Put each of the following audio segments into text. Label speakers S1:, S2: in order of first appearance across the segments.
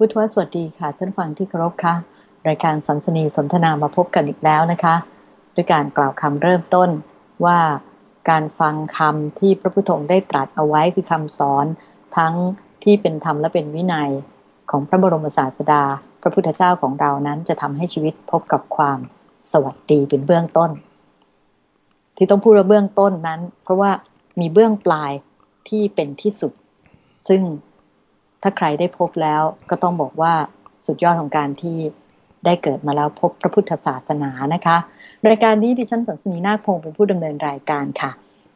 S1: พุทธวสวัสดีค่ะท่านฟังที่เคารพค่ะ รายการสันสนีสนทนามาพบกันอีกแล้วนะคะ ด้วยการกล่าวคำเริ่มต้นว่าการฟังคำที่พระพุทธองค์ได้ตรัสเอาไว้คือคำสอนทั้งที่เป็นธรรมและเป็นวินัยของพระบรมศาสดา พระพุทธเจ้าของเรานั้นจะทำให้ชีวิตพบกับความสวัสดีเป็นเบื้องต้น ที่ต้องพูดว่าเบื้องต้นนั้น เพราะว่ามีเบื้องปลายที่เป็นที่สุด ซึ่ง ถ้าใครได้พบแล้วก็ต้องบอกว่าสุดยอดของการที่ได้เกิดมาแล้วพบพระพุทธศาสนานะคะ รายการนี้ดิฉันสันสนีนาคพงศ์เป็นผู้ดำเนินรายการค่ะ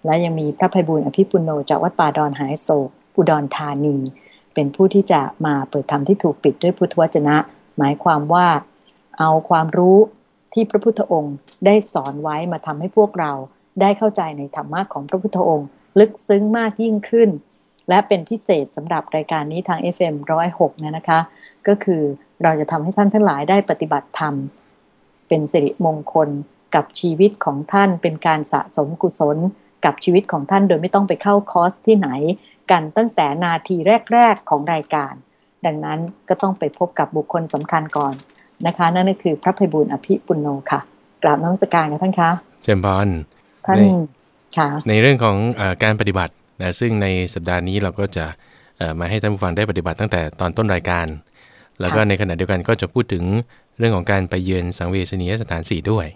S1: และยังมีพระภัยบุญอภิปุโนจากวัดป่าดอนหายโศกอุดรธานี เป็นผู้ที่จะมาเปิดธรรมที่ถูกปิดด้วยพุทธวจนะ หมายความว่าเอาความรู้ที่พระพุทธองค์ได้สอนไว้มาทำให้พวกเราได้เข้าใจในธรรมะของพระพุทธองค์ ลึกซึ้งมากยิ่งขึ้น และเป็นพิเศษสำหรับรายการนี้ทาง FM 106นะนะคะ ก็คือเราจะทำให้ท่านทั้งหลายได้ปฏิบัติธรรม เป็นสิริมงคลกับชีวิตของท่านเป็นการสะสมกุศลกับชีวิตของท่านโดยไม่ต้องไปเข้าคอร์สที่ไหน กันตั้งแต่นาทีแรก ๆ ของรายการ ดังนั้นก็ต้องไปพบกับบุคคลสำคัญก่อนนะคะ นั่นก็คือพระภัยบุญอภิปุโนค่ะกราบน้อมสการค่ะท่านคะ
S2: เจมบอล
S1: ท่าน
S2: ใน
S1: ค่ะ
S2: ในเรื่องของเออการปฏิบัติ นะซึ่งในสัปดาห์นี้เราก็จะเอ่อมาให้ท่านผู้ฟังได้ปฏิบัติตั้งแต่ตอนต้นรายการ แล้วก็ในขณะเดียวกันก็จะพูดถึงเรื่องของการไปเยือนสังเวชนียสถานสี่ด้วย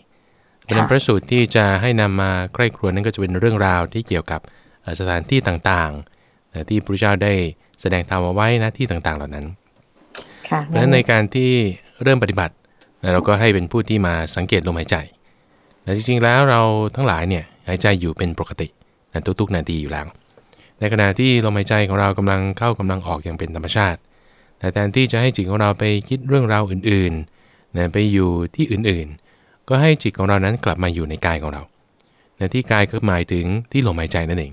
S2: เพราะฉะนั้นพระสูตรที่จะให้นำมาใกล้ครวญนั้นก็จะเป็นเรื่องราวที่เกี่ยวกับเอ่อสถานที่ต่างๆนะที่พระพุทธเจ้าได้แสดงธรรมเอาไว้นะที่ต่างๆเหล่านั้น
S1: ค่ะ
S2: เพราะฉะนั้นในการที่เริ่มปฏิบัตินะเราก็ให้เป็นผู้ที่มาสังเกตลมหายใจแต่จริงๆแล้วเราทั้งหลายเนี่ยหายใจอยู่เป็นปกตินะทุกๆนาทีอยู่แล้ว ในขณะที่ลมหายใจของเรากำลังเข้ากำลังออกอย่างเป็นธรรมชาติ แต่แทนที่จะให้จิตของเราไปคิดเรื่องราวอื่นๆนะไปอยู่ที่อื่นๆ ก็ให้จิตของเรานั้นกลับมาอยู่ในกายของเราในที่กายก็หมายถึงที่ลมหายใจนั่นเอง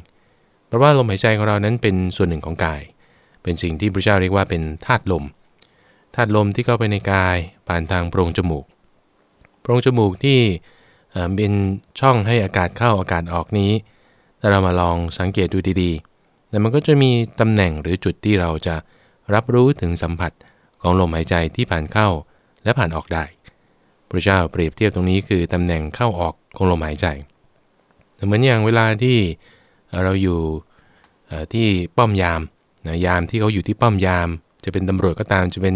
S2: เพราะว่าลมหายใจของเรานั้นเป็นส่วนหนึ่งของกาย เป็นสิ่งที่พระเจ้าเรียกว่าเป็นธาตุลม ธาตุลมที่เข้าไปในกายผ่านทางโพรงจมูก โพรงจมูกที่เอ่อเป็นช่องให้อากาศเข้าอากาศออกนี้ ถ้าเรามาลองสังเกตดูดีๆ แต่มันก็จะมีตำแหน่งหรือจุดที่เราจะรับรู้ถึงสัมผัสของลมหายใจที่ผ่านเข้าและผ่านออกได้ พระเจ้าเปรียบเทียบตรงนี้คือตำแหน่งเข้าออกของลมหายใจ เหมือนอย่างเวลาที่เราอยู่ที่ป้อมยามนะยามที่เขาอยู่ที่ป้อมยาม จะเป็นตำรวจก็ตาม จะเป็น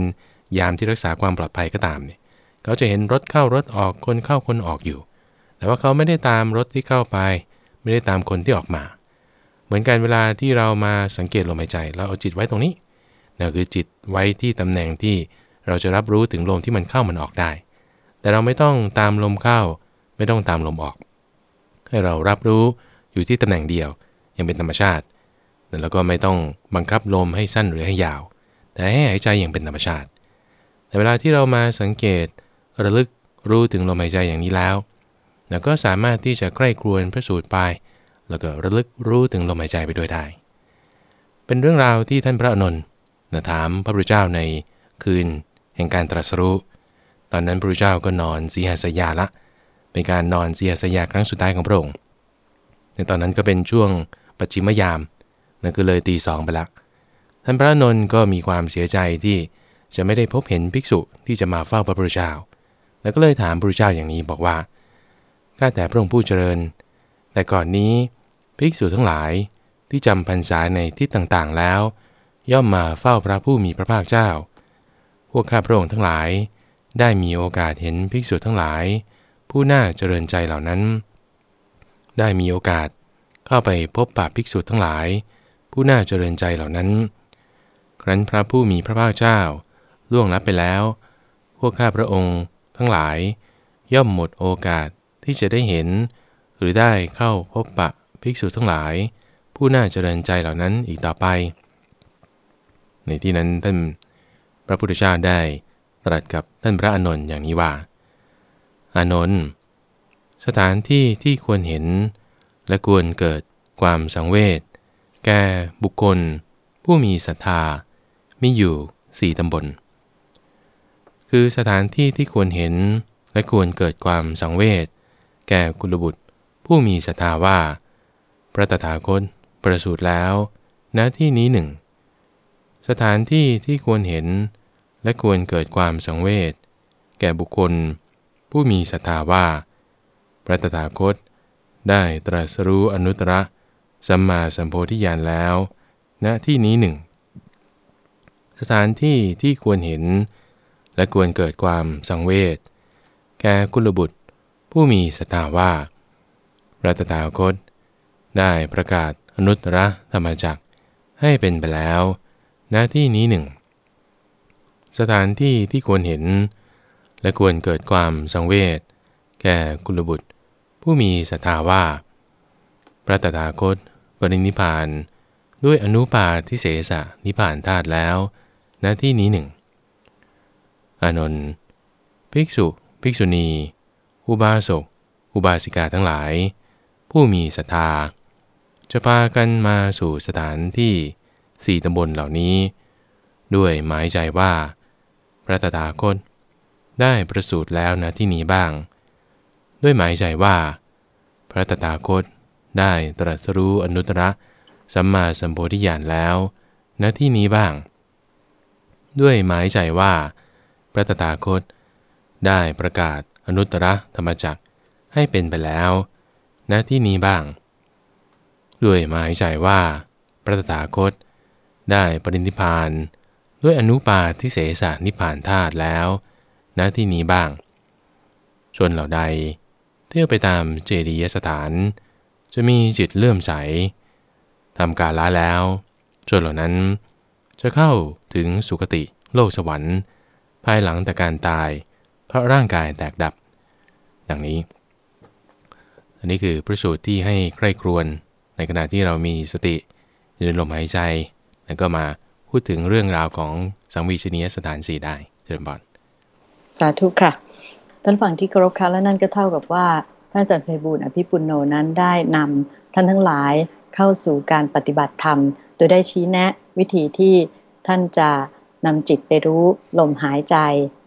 S2: ยามที่รักษาความปลอดภัยก็ตามเนี่ยเขาจะเห็นรถเข้ารถออกคนเข้าคนออกอยู่ แต่ว่าเขาไม่ได้ตามรถที่เข้าไป ไม่ได้ตามคนที่ออกมาเเหมือนกันเวลาที่เรามาสังเกตลมหายใจ เราเอาจิตไว้ตรงนี้นั่นคือจิตไว้ที่ตำแหน่งที่เราจะรับรู้ถึงลมที่มันเข้ามันออกได้ แต่เราไม่ต้องตามลมเข้า ไม่ต้องตามลมออก ให้เรารับรู้อยู่ที่ตำแหน่งเดียวย่างเป็นธรรมชาติ แล้วก็ไม่ต้องบังคับลมให้สั้นหรือให้ยาว แต่ให้หายใจอย่างเป็นธรรมชาติ แต่เวลาที่เรามาสังเกตระลึกรู้ถึงลมหายใจอย่างนี้แล้วเราก็สามารถที่จะใกล้ครวนพระสูตรไป แล้วก็ระลึกรู้ถึงลมหายใจไปด้วยได้ เป็นเรื่องราวที่ท่านพระอนนท์นะถามพระพุทธเจ้าในคืนแห่งการตรัสรู้ ตอนนั้นพระพุทธเจ้าก็นอนสีหสยาละ เป็นการนอนสีหสยาครั้งสุดท้ายของพระองค์ ในตอนนั้นก็เป็นช่วงปัจฉิมยามนั่นก็เลยตีสองไปละ ท่านพระนนท์ก็มีความเสียใจที่จะไม่ได้พบเห็นภิกษุที่จะมาเฝ้าพระพุทธเจ้า แล้วก็เลยถามพระพุทธเจ้าอย่างนี้บอกว่า ข้าแต่พระองค์ผู้เจริญ แต่ก่อนนี้ ภิกษุทั้งหลายที่จำพรรษาในที่ต่างๆแล้ว ย่อมมาเฝ้าพระผู้มีพระภาคเจ้า พวกข้าพระองค์ทั้งหลาย ได้มีโอกาสเห็นภิกษุทั้งหลาย ผู้น่าเจริญใจเหล่านั้น ได้มีโอกาสเข้าไปพบปะภิกษุทั้งหลาย ผู้น่าเจริญใจเหล่านั้น ครั้นพระผู้มีพระภาคเจ้า ล่วงลับไปแล้ว พวกข้าพระองค์ทั้งหลาย ย่อมหมดโอกาสที่จะได้เห็น หรือได้เข้าพบปะ ภิกษุทั้งหลาย ผู้น่าเจริญใจเหล่านั้นอีกต่อไป ในที่นั้นท่านพระพุทธเจ้าได้ตรัสกับท่านพระอานนท์อย่างนี้ว่า อานนท์สถานที่ที่ควรเห็น และควรเกิดความสังเวชแก่บุคคล ผู้มีศรัทธามีอยู่สี่ตำบล คือสถานที่ที่ควรเห็นและควรเกิดความสังเวชแก่กุลบุตร ผู้มีศรัทธาว่า พระตถาคตประสูติแล้วณที่นี้หนึ่ง สถานที่ที่ควรเห็นและควรเกิดความสังเวชแก่บุคคล ผู้มีศรัทธาว่า พระตถาคตได้ตรัสรู้อนุตตรสัมมาสัมโพธิญาณแล้วณที่นี้หนึ่ง สถานที่ที่ควรเห็น และควรเกิดความสังเวชแก่กุลบุตร ผู้มีศรัทธาว่า พระตถาคต ได้ประกาศอนุตตรธรรมจักให้เป็นไปแล้วณที่นี้หนึ่ง สถานที่ที่ควรเห็น และควรเกิดความสังเวชแก่กุลบุตร ผู้มีศรัทธาว่า พระตถาคตปรินิพานด้วยอนุปาทิเสสะนิพานธาตุแล้วณที่นี้หนึ่งอานนท์ภิกษุ ภิกษุณี อุบาสก อุบาสิกาทั้งหลาย ผู้มีศรัทธา จะพากันมาสู่สถานที่สี่ตำบลเหล่านี้ ด้วยหมายใจว่า พระตถาคต ได้ประสูติแล้วนะที่นี้บ้าง ด้วยหมายใจว่า พระตถาคตได้ตรัสรู้อนุตตรสัมมาสัมโพธิญาณแล้วณที่นี้บ้าง ด้วยหมายใจว่า พระตถาคต ได้ประกาศอนุตตรธรรมจักให้เป็นไปแล้วณที่นี้บ้าง ด้วยหมายใจว่าพระตถาคต ได้ปรินิพาน ด้วยอนุปาทิเสสานิพานธาตุแล้วณที่นี้บ้าง ชนเหล่าใด เที่ยวไปตามเจดียสถาน จะมีจิตเลื่อมใสทำการละแล้ว ชนเหล่านั้น จะเข้าถึงสุคติโลกสวรรค์ ภายหลังแต่การตาย เพราะร่างกายแตกดับ ดังนี้ อันนี้คือพระสูตรที่ให้ใคร่ครวญ ในขณะที่เรามีสติยู่ในลมหายใจ แล้วก็มาพูดถึงเรื่องราวของสังวีชนียสถานสี่ได้เจริญบอล
S1: สาธุค่ะ ท่านฝั่งที่เคารพค่ะและนั่นก็เท่ากับว่าท่านอาจารย์ไพบูลอภิปุโนนั้นได้นำท่านทั้งหลายเข้าสู่การปฏิบัติธรรม โดยได้ชี้แนะวิธีที่ท่านจะนำจิตไปรู้ลมหายใจ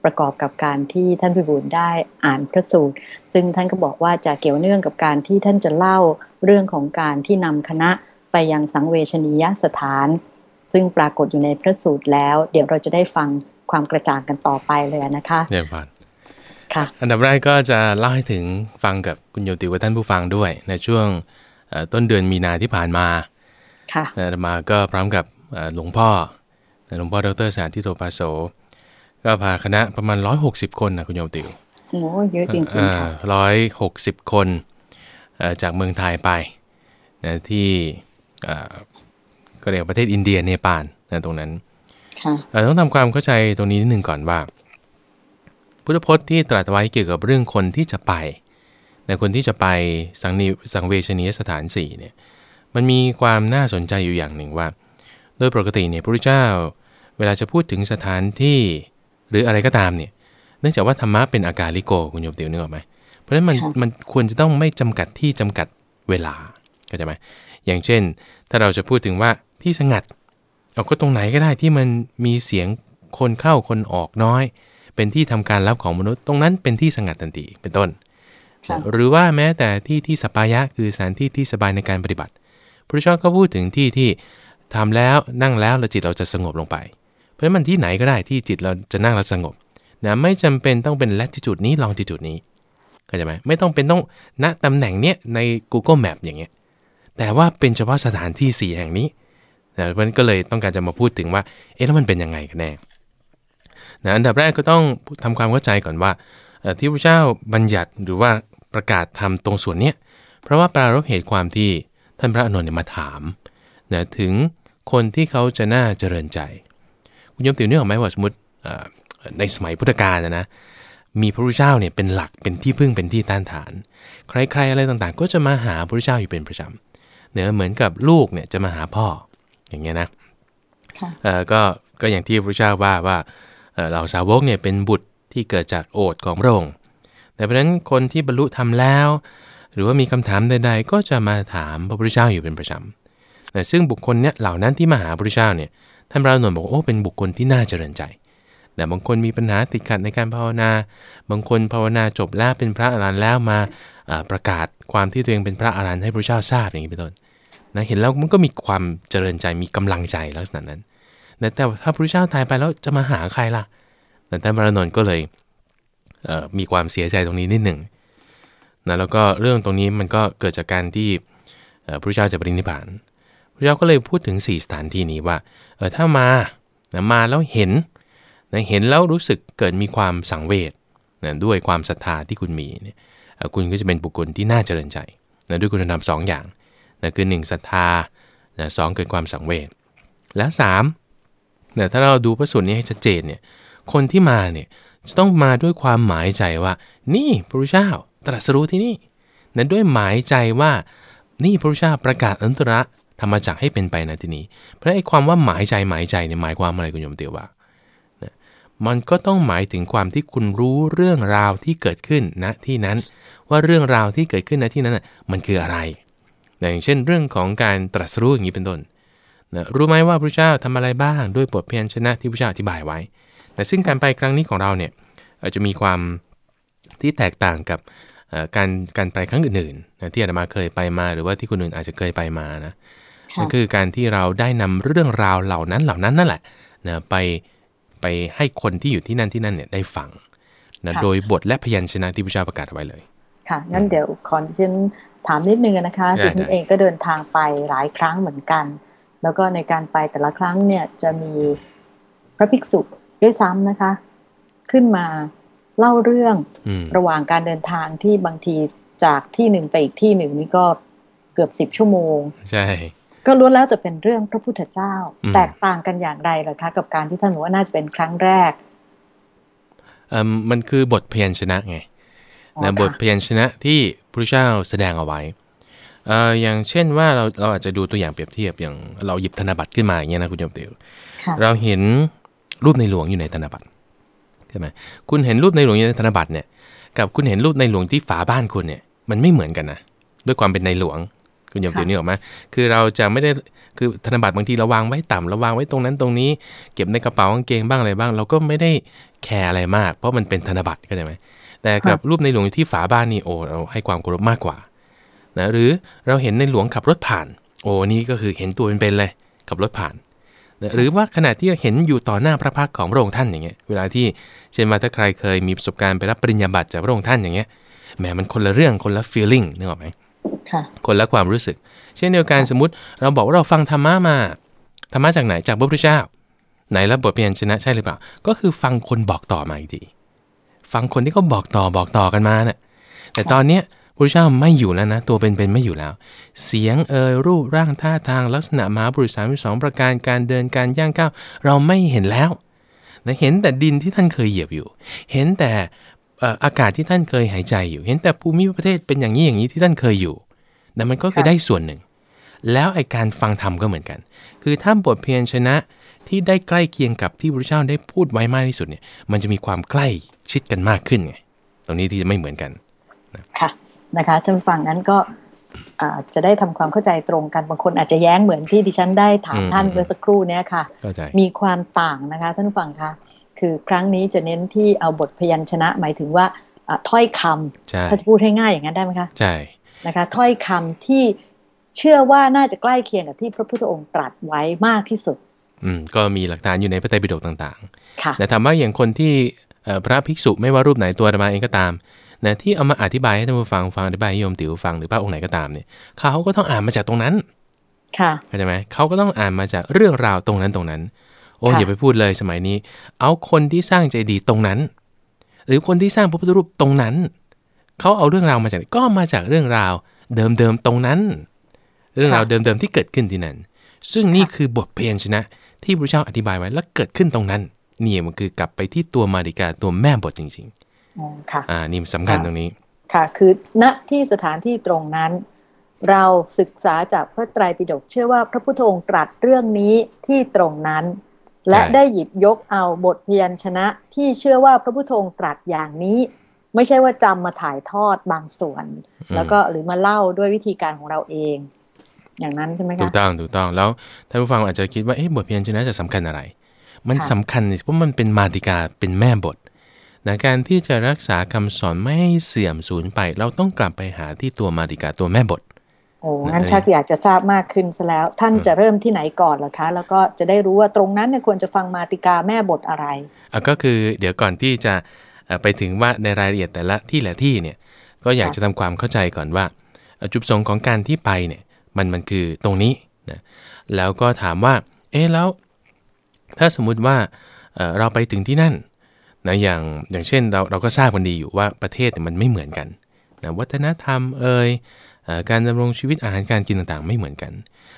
S1: ประกอบกับการที่ท่านพิบูลย์ได้อ่านพระสูตร ซึ่งท่านก็บอกว่าจะเกี่ยวเนื่องกับการที่ท่านจะเล่าเรื่องของการที่นำคณะไปยังสังเวชนียสถาน ซึ่งปรากฏอยู่ในพระสูตรแล้ว เดี๋ยวเราจะได้ฟังความกระจ่างกันต่อไปเลยนะคะ
S2: เรียนผ่าน
S1: ค่ะ
S2: อันดับแรกก็จะเล่าให้ถึงฟังกับคุณโยติว่าท่านผู้ฟังด้วย ในช่วงเอ่อต้นเดือนมีนาที่ผ่านมา
S1: ค่ะ
S2: อาตมาก็พร้อมกับเอ่อหลวงพ่อหลวงพ่อดรสารทิโตปาโส ก็พาคณะประมาณ 160 คนนะคุณโยมติว
S1: โอ้เยอะจริงๆค่ะ
S2: ร้อยหกสิบคนเอ่อจากเมืองไทยไปนะที่เอ่อก็เรียกว่าประเทศอินเดียเนปาลนะตรงนั้น
S1: ค่ะ
S2: เอ่อต้องทำความเข้าใจตรงนี้นิดหนึ่งก่อนว่า พุทธพจน์ที่ตรัสไว้เกี่ยวกับเรื่องคนที่จะไปในคนที่จะไปสังนิสังเวชนียสถานสี่เนี่ยมันมีความน่าสนใจอยู่อย่างหนึ่งว่า โดยปกติเนี่ยพระพุทธเจ้า เวลาจะพูดถึงสถานที่ หรืออะไรก็ตามเนี่ย เนื่องจากว่าธรรมะเป็นอาการลิโกคุณโยมติวนึกออกไหมเพราะฉะนั้นมัน
S1: ค่ะ
S2: มันควรจะต้องไม่จำกัดที่จำกัดเวลาเข้าใจไหมอย่างเช่น ถ้าเราจะพูดถึงว่าที่สงัดเอาก็ตรงไหนก็ได้ที่มันมีเสียงคนเข้าคนออกน้อย เป็นที่ทำการรับของมนุษย์ ตรงนั้นเป็นที่สงัดทันทีเป็นต้น
S1: ค่ะ
S2: หรือว่าแม้แต่ที่ที่สปายะคือสถานที่ที่สบายในการปฏิบัติพระเจ้าก็พูดถึงที่ที่ทำแล้วนั่งแล้วแล้วจิตเราจะสงบลงไป เพราะมันที่ไหนก็ได้ที่จิตเราจะนั่งแล้วสงบนะไม่จำเป็นต้องเป็น latitude นี้ longitude นี้เข้าใจไหมไม่ต้องเป็นต้องณตำแหน่งเนี้ยใน Google Map อย่างเงี้ยแต่ว่าเป็นเฉพาะสถานที่สี่แห่งนี้นะเพราะงั้นก็เลยต้องการจะมาพูดถึงว่าเอ๊ะแล้วมันเป็นยังไงกันแน่นะอันดับแรกก็ต้องทำความเข้าใจก่อนว่าที่พระเจ้าบัญญัติหรือว่าประกาศทำตรงส่วนเนี้ยเพราะว่าปรารบเหตุความที่ท่านพระอานนท์เนี่ยมาถามนะถึงคนที่เขาจะน่าเจริญใจ คุณโยมติ๋วนึกออกไหมว่าสมมติเอ่อในสมัยพุทธกาลนะนะมีพระพุทธเจ้าเนี่ยเป็นหลักเป็นที่พึ่งเป็นที่ต้านทาน ใครๆอะไรต่างๆ ก็จะมาหาพระพุทธเจ้าอยู่เป็นประจำเนือเหมือนกับลูกเนี่ยจะมาหาพ่ออย่างเงี้ยนะ
S1: ค่ะ
S2: เอ่อก็ก็อย่างที่พระเจ้าว่าว่าเอ่อเหล่าสาวกเนี่ยเป็นบุตรที่เกิดจากโอษฐ์ของพระองค์แต่เพราะฉะนั้นคนที่บรรลุธรรมแล้ว หรือว่ามีคำถามใด ๆ ก็จะมาถามพระพุทธเจ้าอยู่เป็นประจำแต่ซึ่งบุคคลเนี่ยเหล่านั้นที่มาหาพระพุทธเจ้าเนี่ย ท่านพระอานนท์บอกว่าโอ้เป็นบุคคลที่น่าเจริญใจแต่บางคนมีปัญหาติดขัดในการภาวนา บางคนภาวนาจบแล้วเป็นพระอรหันต์แล้วมาประกาศความที่ตัวเองเป็นพระอรหันต์ให้พระเจ้าทราบอย่างนี้เป็นต้นนะเห็นแล้วมันก็มีความเจริญใจมีกำลังใจลักษณะนั้น แต่ถ้าพระเจ้าตายไปแล้วจะมาหาใครล่ะแต่ท่านพระนนท์ก็เลยเมีความเสียใจตรงนี้นิดหนึ่งนะแล้วก็เรื่องตรงนี้มันก็เกิดจากการที่พระเจ้าจะปรินิพพาน พระเจ้าก็เลยพูดถึง 4 สถานที่นี้ว่าเออถ้ามานะมาแล้วเห็นนะเห็นแล้วรู้สึกเกิดมีความสังเวชนะด้วยความศรัทธาที่คุณมีเนี่ยคุณก็จะเป็นบุคคลที่น่าเจริญใจนะด้วยคุณธรรมสองอย่างนะคือ 1ศรัทธานะสเกิดความสังเวชแล้ว3เนี่ยถ้าเราดูพระสูตรนี้ให้ชัดเจนเนี่ยคนที่มาเนี่ยจะต้องมาด้วยความหมายใจว่า นี่พระเจ้าตรัสรู้ที่นี่นะด้วยหมายใจว่านี่พระเจ้าประกาศอันตระ ธรรมจักให้เป็นไปในที่นี้ เพราะไอ้ความว่าหมายใจหมายใจเนี่ยหมายความอะไรคุณโยมเตียวว่านะมันก็ต้องหมายถึงความที่คุณรู้เรื่องราวที่เกิดขึ้นณนะที่นั้น ว่าเรื่องราวที่เกิดขึ้นณที่นั้นนะมันคืออะไร อย่างเช่น เรื่องของการตรัสรู้อย่างนี้เป็นต้นนะรู้ไหมว่าพระเจ้าทำอะไรบ้างด้วยบทเพียรชนะที่พระเจ้าอธิบายไว้แต่ซึ่งการไปครั้งนี้ของเราเนี่ยอาจจะมีความที่แตกต่างกับการการไปครั้งอื่นๆนะที่อาตมาเคยไปมาหรือว่าที่คนอื่นอาจจะเคยไปมานะ ก็คือการที่เราได้นำเรื่องราวเหล่านั้นเหล่านั้นนั่นแหละนะไปไปให้คนที่อยู่ที่นั่นที่นั่นเนี่ยได้ฟังนะโดยบทและพยัญชนะที่พระเจ้าประกาศไว้เลย
S1: ค่ะงั้นเดี๋ยวขอฉันถามนิดนึงนะคะดิฉันเองก็เดินทางไปหลายครั้งเหมือนกัน แล้วก็ในการไปแต่ละครั้งเนี่ยจะมีพระภิกษุด้วยซ้ำนะคะ ขึ้นมาเล่าเรื่องระหว่างการเดินทางที่บางทีจากที่หนึ่งไปอีกที่หนึ่งนี่ก็เกือบสิบชั่วโมง
S2: ใช่
S1: ก็ล้วนแล้วจะเป็นเรื่องพระพุทธเจ้า แตกต่างกันอย่างไรล่ะคะกับการที่ท่านบอกว่าน่าจะเป็นครั้งแรก
S2: มันคือบทเพียนชนะไงนะบทเพียนชนะที่พระเจ้าแสดงเอาไว้เอ่ออย่างเช่นว่าเราเราอาจจะดูตัวอย่างเปรียบเทียบอย่างเราหยิบธนบัตรขึ้นมาอย่างเงี้ยนะคุณโยมเตียวเราเห็นรูปในหลวงอยู่ในธนบัตรใช่ไหมคุณเห็นรูปในหลวงอยู่ในธนบัตรเนี่ย กับคุณเห็นรูปในหลวงที่ฝาบ้านคุณเนี่ยมันไม่เหมือนกันนะด้วยความเป็นในหลวง คุณโยมเตียวนี่ออกมาคือเราจะไม่ได้คือธนบัตรบางทีเราวางไว้ต่ำเราวางไว้ตรงนั้นตรงนี้ เก็บในกระเป๋ากางเกงบ้างอะไรบ้าง เราก็ไม่ได้แคร์อะไรมาก เพราะมันเป็นธนบัตรเข้าใจไหมแต่กับรูปในหลวงที่ฝาบ้านนี่โอ้เราให้ความเคารพมากกว่านะหรือเราเห็นในหลวงขับรถผ่าน โอ้นี่ก็คือเห็นตัวเป็นๆเลยขับรถผ่านนะหรือว่าขณะที่เห็นอยู่ต่อหน้าพระพักของพระองค์ท่านอย่างเงี้ยเวลาที่เช่นว่าถ้าใครเคยมีประสบการณ์ไปรับปริญญาบัตรจากพระองค์ท่านอย่างเงี้ยแหมมันคนละเรื่องคนละ feeling นึกออกไหม คนละความรู้สึก เช่นเดียวกันสมมติเราบอกว่าเราฟังธรรมะมาธรรมะจากไหนจากพระพุทธเจ้า ไหนแล้วบทเพียนชนะใช่หรือเปล่า ก็คือฟังคนบอกต่อมาอีกทีฟังคนที่เขาบอกต่อบอกต่อกันมาเนะ่ยแต่ตอนเนี้ยพระเจ้าไม่อยู่แล้วนะ ตัวเป็นๆไม่อยู่แล้ว เสียงเอ่ยรูปร่างท่าทางลักษณะมหาบุรุษสามสองประการการเดินการย่างก้าวเราไม่เห็นแล้วนะเห็นแต่ดินที่ท่านเคยเหยียบอยู่ เห็นแต่ อากาศที่ท่านเคยหายใจอยู่ เห็นแต่ภูมิประเทศเป็นอย่างนี้อย่างนี้ที่ท่านเคยอยู่แต่มันก็คือได้ส่วนหนึ่ง แล้วไอการฟังธรรมก็เหมือนกัน คือถ้าบทเพียรชนะที่ได้ใกล้เคียงกับที่พระเจ้าได้พูดไว้มากที่สุดเนี่ย มันจะมีความใกล้ชิดกันมากขึ้นไงตรงนี้ที่จะไม่เหมือนกัน
S1: ค่ะนะคะท่านฟังนั้นก็จะได้ทำความเข้าใจตรงกันบางคนอาจจะแย้งเหมือนที่ดิฉันได้ถามท่านเมื่อสักครู่นี้ค่ะ มีความต่างนะคะท่านฟังคะ คือครั้งนี้จะเน้นที่เอาบทพยัญชนะหมายถึงว่าถ้อยคำถ้าจะพูดให้ง่ายอย่างนั้นได้ไหมคะ
S2: ใช่
S1: นะคะถ้อยคำที่เชื่อว่าน่าจะใกล้เคียงกับที่พระพุทธองค์ตรัสไว้มากที่สุด
S2: อืมก็มีหลักฐานอยู่ในพระไตรปิฎกต่าง
S1: ๆค่ะ
S2: แต่ถามว่าอย่างคนที่พระภิกษุไม่ว่ารูปไหนตัวธรรมาเองก็ตามนะที่เอามาอธิบายให้ท่านผู้ฟังฟังอธิบายให้โยมติ๋วฟังหรือพระองค์ไหนก็ตามเนี่ยเขาก็ต้องอ่านมาจากตรงนั้น
S1: ค่ะ
S2: เข้าใจไหมเขาก็ต้องอ่านมาจากเรื่องราวตรงนั้นตรงนั้น โอ้อย่าไปพูดเลยสมัยนี้ เอาคนที่สร้างใจดีตรงนั้น หรือคนที่สร้างพระพุทธรูปตรงนั้น เขาเอาเรื่องราวมาจากก็มาจากเรื่องราวเดิมๆตรงนั้น เรื่องราวเดิมๆที่เกิดขึ้นที่นั่นซึ่งนี่คือบทเพลงชนะ ที่พระเจ้าอธิบายไว้แล้วเกิดขึ้นตรงนั้นนี่มันคือกลับไปที่ตัวมาริกาตัวแม่บทจริง
S1: ๆอ๋อค่ะ
S2: อ่านี่สำคัญตรงนี้
S1: ค่ะ คือณที่สถานที่ตรงนั้น เราศึกษาจากพระไตรปิฎกเชื่อว่าพระพุทธองค์ตรัสเรื่องนี้ที่ตรงนั้น และได้หยิบยกเอาบทพยัญชนะที่เชื่อว่าพระพุทธองค์ตรัสอย่างนี้ ไม่ใช่ว่าจำมาถ่ายทอดบางส่วน แล้วก็หรือมาเล่าด้วยวิธีการของเราเอง อย่างนั้นใช่ไหมคะ
S2: ถูกต้องถูกต้องแล้วท่านผู้ฟังอาจจะคิดว่าเอ๊ะบทเพียรชนะจะสำคัญอะไร มันสำคัญเพราะมันเป็นมาติกาเป็นแม่บทนะการที่จะรักษาคำสอนไม่ให้เสื่อมสูญไป เราต้องกลับไปหาที่ตัวมาติกาตัวแม่บท
S1: โอ้งั้นชักอยากจะทราบมากขึ้นซะแล้ว ท่านจะเริ่มที่ไหนก่อนเหรอคะ แล้วก็จะได้รู้ว่าตรงนั้นเนี่ยควรจะฟังมาติกาแม่บทอะไร
S2: อะก็คือเดี๋ยวก่อนที่จะไปถึงว่าในรายละเอียดแต่ละที่ละที่เนี่ยก็อยากจะทำความเข้าใจก่อนว่า จุดประสงค์ของการที่ไปเนี่ยมันมันคือตรงนี้นะแล้วก็ถามว่า เอ๊แล้ว ถ้าสมมุติว่าเราไปถึงที่นั่นนะอย่างอย่างเช่นเราเราก็ทราบกันดีอยู่ว่าประเทศมันไม่เหมือนกันนะวัฒนธรรมเอ่ย การดำรงชีวิตอาหารการกินต่างๆ ไม่เหมือนกัน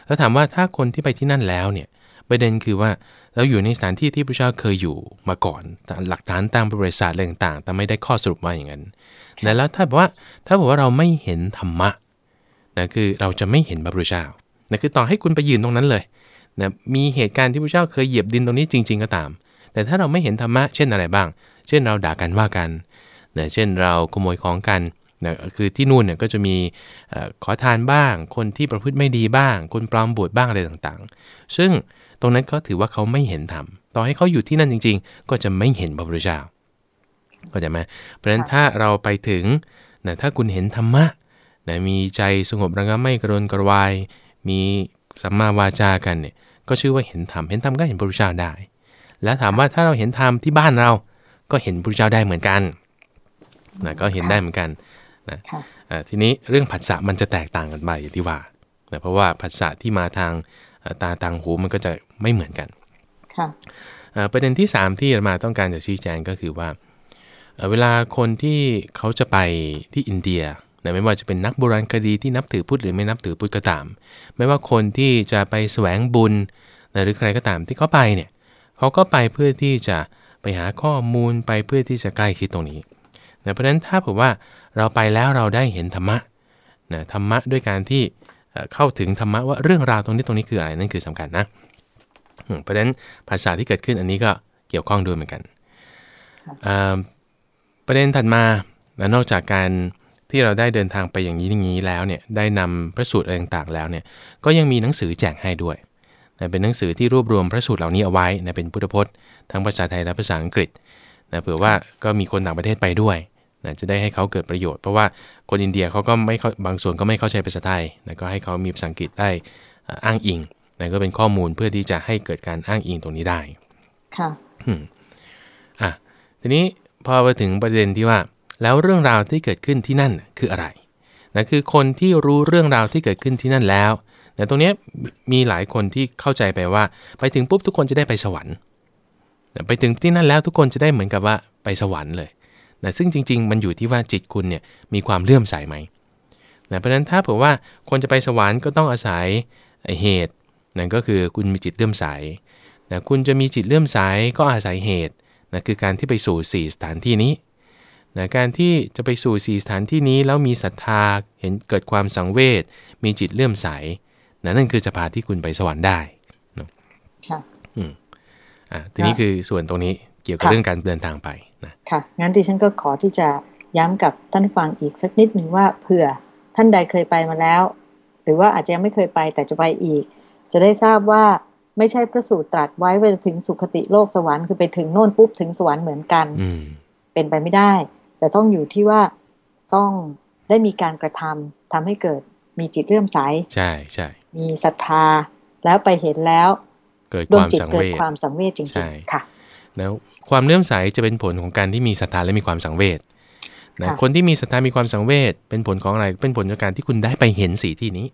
S2: แล้วถามว่าถ้าคนที่ไปที่นั่นแล้วเนี่ยประเด็นคือว่าเราอยู่ในสถานที่ที่พระเจ้าเคยอยู่มาก่อนหลักฐานตามบริษัทอะไรต่างๆแต่ไม่ได้ข้อสรุปมาอย่างนั้นนะแล้วถ้าบอกว่าถ้าบอกว่าเราไม่เห็นธรรมะนะคือเราจะไม่เห็นพระพุทธเจ้านะคือต่อให้คุณไปยืนตรงนั้นเลยนะมีเหตุการณ์ที่พระเจ้าเคยเหยียบดินตรงนี้จริง ๆ ก็ตาม แต่ถ้าเราไม่เห็นธรรมะเช่นอะไรบ้าง เช่นเราด่ากันว่ากันนะเช่นเราขโมยของกัน นะคือที่นู่นเนี่ยก็จะมีขอทานบ้าง คนที่ประพฤติไม่ดีบ้าง คนปลอมบวชบ้างอะไรต่างๆ ซึ่งตรงนั้นก็ถือว่าเขาไม่เห็นธรรมต่อให้เขาอยู่ที่นั่นจริง ๆ ก็จะไม่เห็นพระพุทธเจ้าเข้าใจไหมเพราะฉะนั้นถ้าเราไปถึงนะถ้าคุณเห็นธรรมะนะมีใจสงบระงับไม่กระโดนกระวาย มีสัมมาวาจากันเนี่ยก็ชื่อว่าเห็นธรรมเห็นธรรมก็เห็นพระพุทธเจ้าได้ แล้วถามว่าถ้าเราเห็นธรรมที่บ้านเราก็เห็นพระพุทธเจ้าได้เหมือนกันนะก็เห็นได้เหมือนกัน นะทีนี้เรื่องผัสสะมันจะแตกต่างกันไปที่ว่านะเพราะว่าผัสสะที่มาทางตาทางหูมันก็จะไม่เหมือนกันประเด็นที่ 3 ที่มาต้องการจะชี้แจงก็คือว่า เวลาคนที่เขาจะไปที่อินเดียนะไม่ว่าจะเป็นนักโบราณคดีที่นับถือพุทธหรือไม่นับถือพุทธก็ตาม ไม่ว่าคนที่จะไปแสวงบุญนะหรือใครก็ตามที่เขาไปเนี่ยเขาก็ไปเพื่อที่จะไปหาข้อมูลไปเพื่อที่จะใกล้คิดตรงนี้ นะเพราะฉะนั้นถ้าผมว่าเราไปแล้วเราได้เห็นธรรมะนะธรรมะด้วยการที่เข้าถึงธรรมะว่าเรื่องราวตรงนี้ตรงนี้คืออะไรนั่นคือสำคัญนะเพราะฉะนั้นภาษาที่เกิดขึ้นอันนี้ก็เกี่ยวข้องด้วยเหมือนกันประเด็นถัดมานอกจากการที่เราได้เดินทางไปอย่างนี้อย่างนี้แล้วเนี่ยได้นำพระสูตรอะไรต่างๆแล้วเนี่ยก็ยังมีหนังสือแจกให้ด้วยเป็นหนังสือที่รวบรวมพระสูตรเหล่านี้เอาไว้เป็นพุทธพจน์ทั้งภาษาไทยและภาษาอังกฤษ นะเผื่อว่าก็มีคนต่างประเทศไปด้วยนะจะได้ให้เขาเกิดประโยชน์ เพราะว่าคนอินเดียเขาก็ไม่บางส่วนก็ไม่เข้าใจภาษาไทยนะก็ให้เขามีภาษาอังกฤษได้อ้างอิงนะก็เป็นข้อมูลเพื่อที่จะให้เกิดการอ้างอิงตรงนี้ได้
S1: ค่ะ
S2: อืมอะทีนี้พอมาถึงประเด็นที่ว่า แล้วเรื่องราวที่เกิดขึ้นที่นั่นคืออะไรนะคือคนที่รู้เรื่องราวที่เกิดขึ้นที่นั่นแล้วแต่ตรงนี้มีหลายคนที่เข้าใจไปว่า ไปถึงปุ๊บทุกคนจะได้ไปสวรรค์ ไปถึงที่นั่นแล้วทุกคนจะได้เหมือนกับว่าไปสวรรค์เลยนะซึ่งจริง ๆ มันอยู่ที่ว่าจิตคุณเนี่ยมีความเลื่อมใสไหมนะเพราะฉะนั้นถ้าเผื่อว่าคนจะไปสวรรค์ก็ต้องอาศัยเหตุนั่นก็คือคุณมีจิตเลื่อมใสนะคุณจะมีจิตเลื่อมใสก็อาศัยเหตุนะคือการที่ไปสู่ 4 สถานที่นี้นะการที่จะไปสู่ 4 สถานที่นี้แล้วมีศรัทธาเห็นเกิดความสังเวชมีจิตเลื่อมใสนะนั่นคือจะพาที่คุณไปสวรรค์ได้นะอืม อ่าทีนี้คือส่วนตรงนี้เกี่ยวกับเรื่องการเดินทางไปนะ
S1: ค่ะงั้นดิฉันก็ขอที่จะย้ำกับท่านฟังอีกสักนิดหนึ่งว่าเผื่อท่านใดเคยไปมาแล้ว หรือว่าอาจจะยังไม่เคยไปแต่จะไปอีก จะได้ทราบว่าไม่ใช่พระสูตรตรัสไว้ว่าจะถึงสุคติโลกสวรรค์คือไปถึงโน่นปุ๊บถึงสวรรค์เหมือนกันเป็นไปไม่ได้ แต่ต้องอยู่ที่ว่าต้องได้มีการกระทำทำให้เกิดมีจิตเลื่อมใส
S2: ใช่ใช่
S1: มีศรัทธาแล้วไปเห็นแล้ว
S2: เกิดความ
S1: สังเวชเกิดความสังเวชจริงๆค่ะ
S2: แล้วความเลื่อมใสจะเป็นผลของการที่มีศรัทธาและมีความสังเวชนะคนที่มีศรัทธามีความสังเวชเป็นผลของอะไรเป็นผลจากการที่คุณได้ไปเห็นสีที่นี้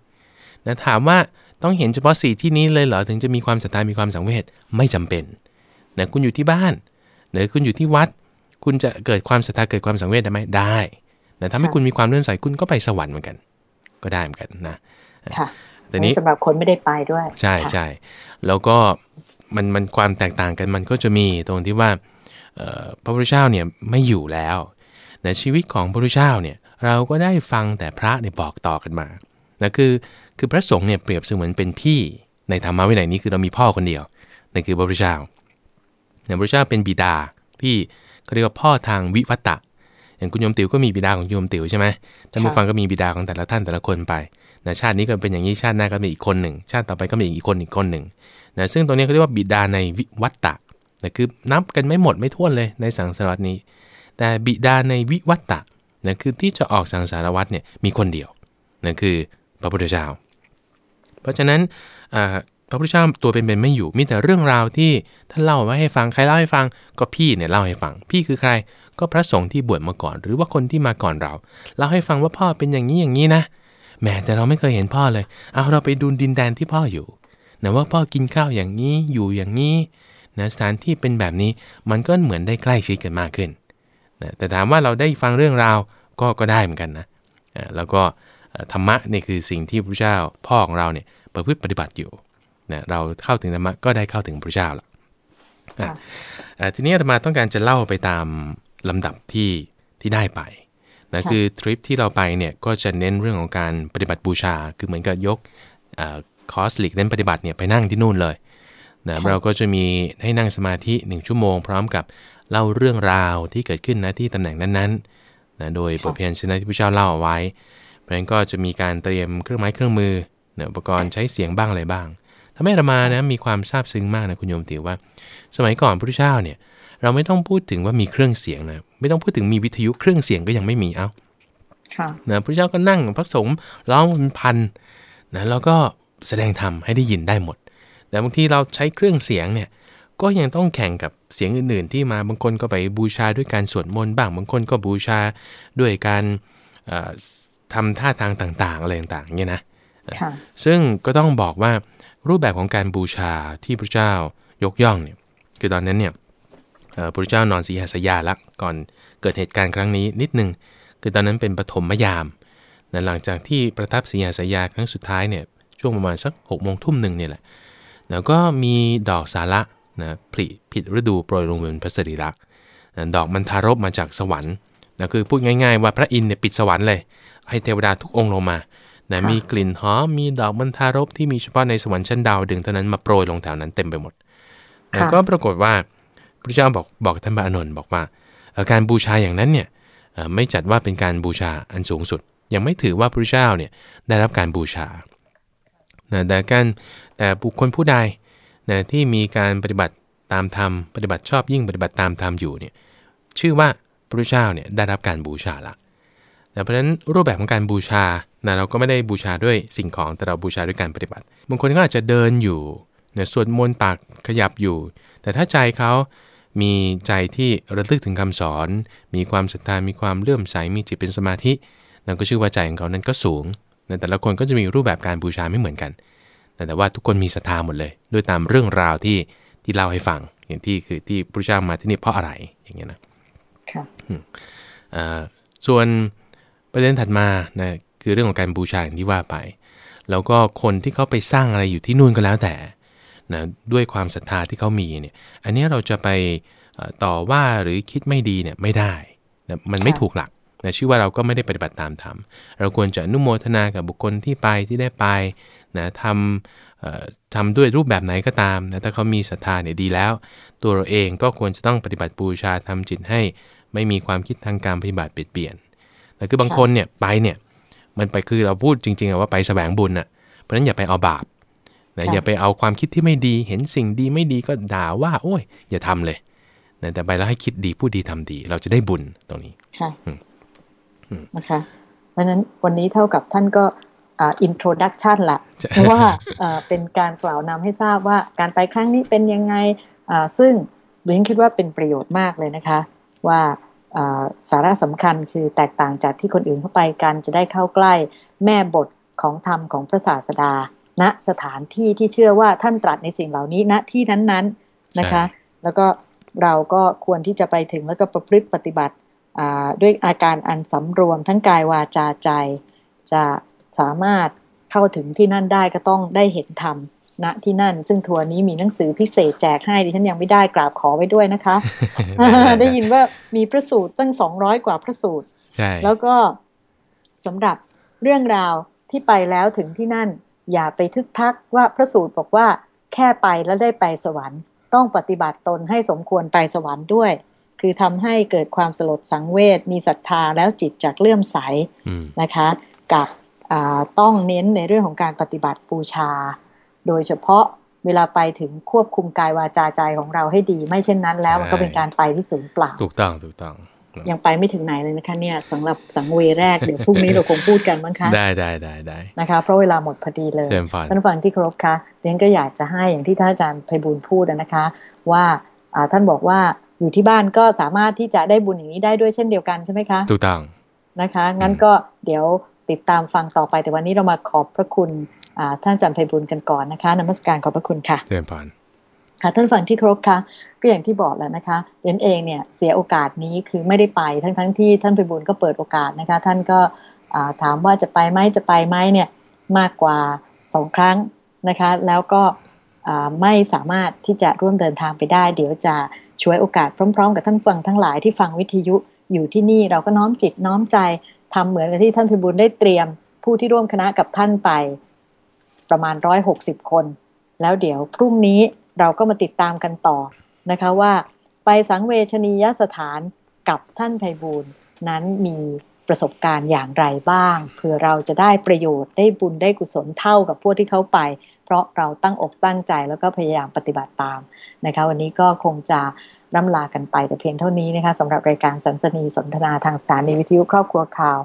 S2: นะถามว่าต้องเห็นเฉพาะสีที่นี้เลยเหรอถึงจะมีความศรัทธามีความสังเวชไม่จำเป็นนะคุณอยู่ที่บ้านหรือคุณอยู่ที่วัด คุณจะเกิดความศรัทธาเกิดความสังเวชได้ไหมได้แต่ถ้าให้คุณมีความเลื่อมใสคุณก็ไปสวรรค์เหมือนกัน ก็ได้เหมือนกันนะ
S1: ค่ะแต่นี้สำหรับคนไม่ได้ไปด้วย
S2: ใช่ใช่แล้วก็มันมันความแตกต่างกันมันก็จะมีตรงที่ว่าพระพุทธเจ้าเนี่ยไม่อยู่แล้วในชีวิตของพระพุทธเจ้าเนี่ยเราก็ได้ฟังแต่พระเนี่ยบอกต่อกันมานะคือคือพระสงฆ์เนี่ยเปรียบเสมือนเป็นพี่ในธรรมะวินัยนี้คือเรามีพ่อคนเดียวนั่นคือพระพุทธเจ้าเนี่ยพระพุทธเจ้าเป็นบิดาที่เขาเรียกว่าพ่อทางวิวัตะอย่างคุณโยมติ๋วก็มีบิดาของโยมติ๋วใช่ไหมท่านผู้ฟังก็มีบิดาของแต่ละท่านแต่ละคนไป นะชาตินี้ก็เป็นอย่างนี้ชาติหน้าก็มีอีกคนหนึ่ง ชาติต่อไปก็มีอีกคนอีกคนหนึ่งนะซึ่งตรงนี้เขาเรียกว่าบิดาในวิวัตตะนะคือนับกันไม่หมดไม่ท้วนเลยในสังสารวัตนี้ แต่บิดาในวิวัตตะนะคือที่จะออกสังสารวัตเนี่ยมีคนเดียวนะคือพระพุทธเจ้า เพราะฉะนั้นพระพุทธเจ้าตัวเป็นๆไม่อยู่มีแต่เรื่องราวที่ท่านเล่าไว้ให้ฟังใครเล่าให้ฟังก็พี่เนี่ยเล่าให้ฟัง พี่คือใครก็พระสงฆ์ที่บวชมาก่อน หรือว่าคนที่มาก่อนเราเล่าให้ฟังว่าพ่อเป็นอย่างนี้อย่างนี้นะ แม้แต่เราไม่เคยเห็นพ่อเลย เอาเราไปดูดินแดนที่พ่ออยู่นะว่าพ่อกินข้าวอย่างนี้อยู่อย่างนี้นะสถานที่เป็นแบบนี้มันก็เหมือนได้ใกล้ชิดกันมากขึ้นนะแต่ถามว่าเราได้ฟังเรื่องราวก็ก็ได้เหมือนกันนะแล้วก็ธรรมะนี่คือสิ่งที่พระเจ้าพ่อของเราเนี่ยประพฤติปฏิบัติอยู่นะเราเข้าถึงธรรมะก็ได้เข้าถึงพระเจ้าแล้วทีนี้ธรรมาต้องการจะเล่าไปตามลำดับที่ที่ได้ไป นะคือทริปที่เราไปเนี่ยก็จะเน้นเรื่องของการปฏิบัติบูชา คือเหมือนกับยกคอสลิกเน้นปฏิบัติเนี่ยไปนั่งที่นู่นเลยนะเราก็จะมีให้นั่งสมาธิ 1 ชั่วโมง พร้อมกับเล่าเรื่องราวที่เกิดขึ้นนะที่ตำแหน่งนั้นๆนะโดยบทเพียนชนะที่พระเจ้าเล่าเอาไว้ เพราะฉะนั้นก็จะมีการเตรียมเครื่องไม้เครื่องมือนะอุปกรณ์ใช้เสียงบ้างอะไรบ้างทำให้ธรรมานะมีความซาบซึ้งมากนะคุณโยมติว่า สมัยก่อนพระพุทธเจ้าเนี่ย เราไม่ต้องพูดถึงว่ามีเครื่องเสียงนะไม่ต้องพูดถึงมีวิทยุเครื่องเสียงก็ยังไม่มีเอานะพระเจ้าก็นั่งพระสงฆ์ร้องเป็นพันนะแล้วก็แสดงธรรมให้ได้ยินได้หมด แต่บางทีเราใช้เครื่องเสียงเนี่ยก็ยังต้องแข่งกับเสียงอื่น ๆ ที่มาบางคนก็ไปบูชาด้วยการสวดมนต์บ้างบางคนก็บูชาด้วยการทำท่าทางต่างๆอะไรต่างๆเนี่ยนะซึ่งก็ต้องบอกว่ารูปแบบของการบูชาที่พระเจ้ายกย่องเนี่ยคือตอนนั้นเนี่ย พระเจ้านอนสีหสยาละก่อนเกิดเหตุการณ์ครั้งนี้นิดนึงคือตอนนั้นเป็นปฐมยามนะหลังจากที่ประทับสีหสยาครั้งสุดท้ายเนี่ยช่วงประมาณสัก6กโมงทุ่มหนึ่งเนี่ยแหละแล้วก็มีดอกสาระนะผลิผิดฤดูโปรยลงบนพระสรีระนะดอกมันทารบมาจากสวรรค์นะคือพูดง่าย ๆ ว่าพระอินทร์เนี่ยปิดสวรรค์เลย ให้เทวดาทุกองค์ลงมานะมีกลิ่นหอมมีดอกมันทารบที่มีเฉพาะในสวรรค์ชั้นดาวดึงเท่านั้นมาโปรยลงแถวนั้นเต็มไปหมดแล้วก็ปรากฏว่า พระเจ้าบอกบอกท่านพระอนุนบอกว่าการบูชาอย่างนั้นเนี่ยไม่จัดว่าเป็นการบูชาอันสูงสุด ยังไม่ถือว่าพระเจ้าเนี่ยได้รับการบูชาแต่การแต่บุคคลผู้ใดนะที่มีการปฏิบัติตามธรรมปฏิบัติชอบยิ่งปฏิบัติตามธรรมอยู่เนี่ยชื่อว่าพระเจ้าเนี่ยได้รับการบูชาละแต่เพราะฉะนั้นรูปแบบของการบูชานะเราก็ไม่ได้บูชาด้วยสิ่งของแต่เราบูชาด้วยการปฏิบัติบางคนก็อาจจะเดินอยู่เนี่ยสวดมนต์ปากขยับอยู่ แต่ถ้าใจเขา มีใจที่ระลึกถึงคำสอน มีความศรัทธามีความเลื่อมใสมีจิตเป็นสมาธินั่นก็ชื่อว่าใจของเขานั้นก็สูงแต่ละคนก็จะมีรูปแบบการบูชาไม่เหมือนกัน แต่ว่าทุกคนมีศรัทธาหมดเลย ด้วยตามเรื่องราวที่ที่เล่าให้ฟัง อย่างที่คือที่พระเจ้ามาที่นี่เพราะอะไรอย่างเงี้ยนะค่ะส่วนประเด็นถัดมานะคือเรื่องของการบูชาอย่างที่ว่าไป แล้วก็คนที่เขาไปสร้างอะไรอยู่ที่นู่นก็แล้วแต่ นะด้วยความศรัทธาที่เขามีเนี่ยอันนี้เราจะไปต่อว่าหรือคิดไม่ดีเนี่ยไม่ได้นะมันไม่ถูกหลักนะชื่อว่าเราก็ไม่ได้ปฏิบัติตามธรรมเราควรจะนุโมทนากับบุคคลที่ไปที่ได้ไปนะทำทำด้วยรูปแบบไหนก็ตามนะถ้าเขามีศรัทธาเนี่ยดีแล้ว ตัวเราเองก็ควรจะต้องปฏิบัติบูชาทำจิตให้ ไม่มีความคิดทางการปฏิบัติเปลี่ยนแต่คือบางคนเนี่ยไปเนี่ยมันไปคือเราพูดจริงๆว่าไปแสวงบุญน่ะเพราะฉะนั้นอย่าไปเอาบาป นะอย่าไปเอาความคิดที่ไม่ดีเห็นสิ่งดีไม่ดีก็ด่าว่า โอ้ย อย่าทำเลยนะแต่ไปแล้วให้คิดดีพูดดีทำดี เราจะได้บุญตรงนี้
S1: ใช่นะคะ เพราะฉะนั้นวันนี้เท่ากับท่านก็ introduction ละเพราะว่าเป็นการกล่าวนำให้ทราบว่าการไปครั้งนี้เป็นยังไงซึ่งลิงคิดว่าเป็นประโยชน์มากเลยนะคะ ว่าสาระสำคัญคือแตกต่างจากที่คนอื่นเข้าไปกันจะได้เข้าใกล้แม่บทของธรรมของพระศาสดา ณสถานที่ที่เชื่อว่าท่านตรัสในสิ่งเหล่านี้ณที่นั้นๆนนนะคะ แล้วก็เราก็ควรที่จะไปถึงแล้วก็ประพฤติปฏิบัติด้วยอาการอันสำรวมทั้งกายวาจาใจ จะสามารถเข้าถึงที่นั่นได้ก็ต้องได้เห็นธรรมณที่นั่น ซึ่งทัวร์นี้มีหนังสือพิเศษแจกให้ดิฉันยังไม่ได้กราบขอไว้ด้วยนะคะ ได้ยินว่ามีพระสูตรตั้งสองร้อยกว่าพระสูตรใช่แล้วก็สำหรับเรื่องราวที่ไปแล้วถึงที่นั่น อย่าไปทึกทักว่าพระสูตรบอกว่าแค่ไปแล้วได้ไปสวรรค์ ต้องปฏิบัติตนให้สมควรไปสวรรค์ด้วย คือทำให้เกิดความสลดสังเวชมีศรัทธาแล้วจิตจากเลื่อมใสนะคะ กับต้องเน้นในเรื่องของการปฏิบัติบูชา โดยเฉพาะเวลาไปถึงควบคุมกายวาจาใจของเราให้ดี ไม่เช่นนั้นแล้วมันก็เป็นการไปที่สูญเปล่า
S2: ถูกต้องถูกต้อง
S1: ยังไปไม่ถึงไหนเลยนะคะเนี่ยสำหรับสังเวยแรกเดี๋ยวพรุ่งนี้เราคงพูดกันมั้งคะ
S2: ได้ได้ได้ได้
S1: นะคะเพราะเวลาหมดพอดีเลย
S2: เชิญพร
S1: ท่านผู้ฟังที่เคารพคะเรียนก็อยากจะให้อย่างที่ท่านอาจารย์ไพบูลย์พูดนะคะว่าอ่าท่านบอกว่าอยู่ที่บ้านก็สามารถที่จะได้บุญอย่างนี้ได้ด้วยเช่นเดียวกันใช่ไหมคะ
S2: ถูกต้อง
S1: นะคะ งั้นก็เดี๋ยวติดตามฟังต่อไปแต่วันนี้เรามาขอบพระคุณอ่าท่านอาจารย์ไพบูลย์กันก่อนนะคะนมัสการขอบพระคุณค่ะ
S2: เชิญพร
S1: ค่ะท่านฟังที่ครพคะก็อย่างที่บอกแล้วนะคะเรียนเองเนี่ยเสียโอกาสนี้คือไม่ได้ไปทั้งทั้งที่ท่านไพบูลก็เปิดโอกาสนะคะ ท่านก็ถามว่าจะไปไหมจะไปไหมเนี่ยมากกว่าสองครั้งนะคะ แล้วก็ไม่สามารถที่จะร่วมเดินทางไปได้ เดี๋ยวจะช่วยโอกาสพร้อมๆ กับท่านฟังทั้งหลายที่ฟังวิทยุอยู่ที่นี่เราก็น้อมจิตน้อมใจทำเหมือนกับที่ท่านไพบูลได้เตรียมผู้ที่ร่วมคณะกับท่านไปประมาณ 160 คน แล้วเดี๋ยวพรุ่งนี้ เราก็มาติดตามกันต่อนะคะว่า ไปสังเวชนียสถานกับท่านไพบูลนั้นมีประสบการณ์อย่างไรบ้างเพื่อเราจะได้ประโยชน์ได้บุญได้กุศลเท่ากับพวกที่เขาไป เพราะเราตั้งอกตั้งใจแล้วก็พยายามปฏิบัติตามนะคะ วันนี้ก็คงจะร่ำลากันไปแต่เพียงเท่านี้นะคะสำหรับรายการสันสนีสนทนาทางสถานีวิทยุครอบครัวข่าว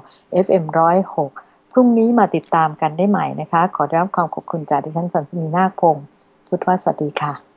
S1: FM 106พรุ่งนี้มาติดตามกันได้ใหม่นะคะ ขอได้รับความขอบคุณจากดิฉันสันสนีนาคพงศ์ พุทธวสวัสดีค่ะ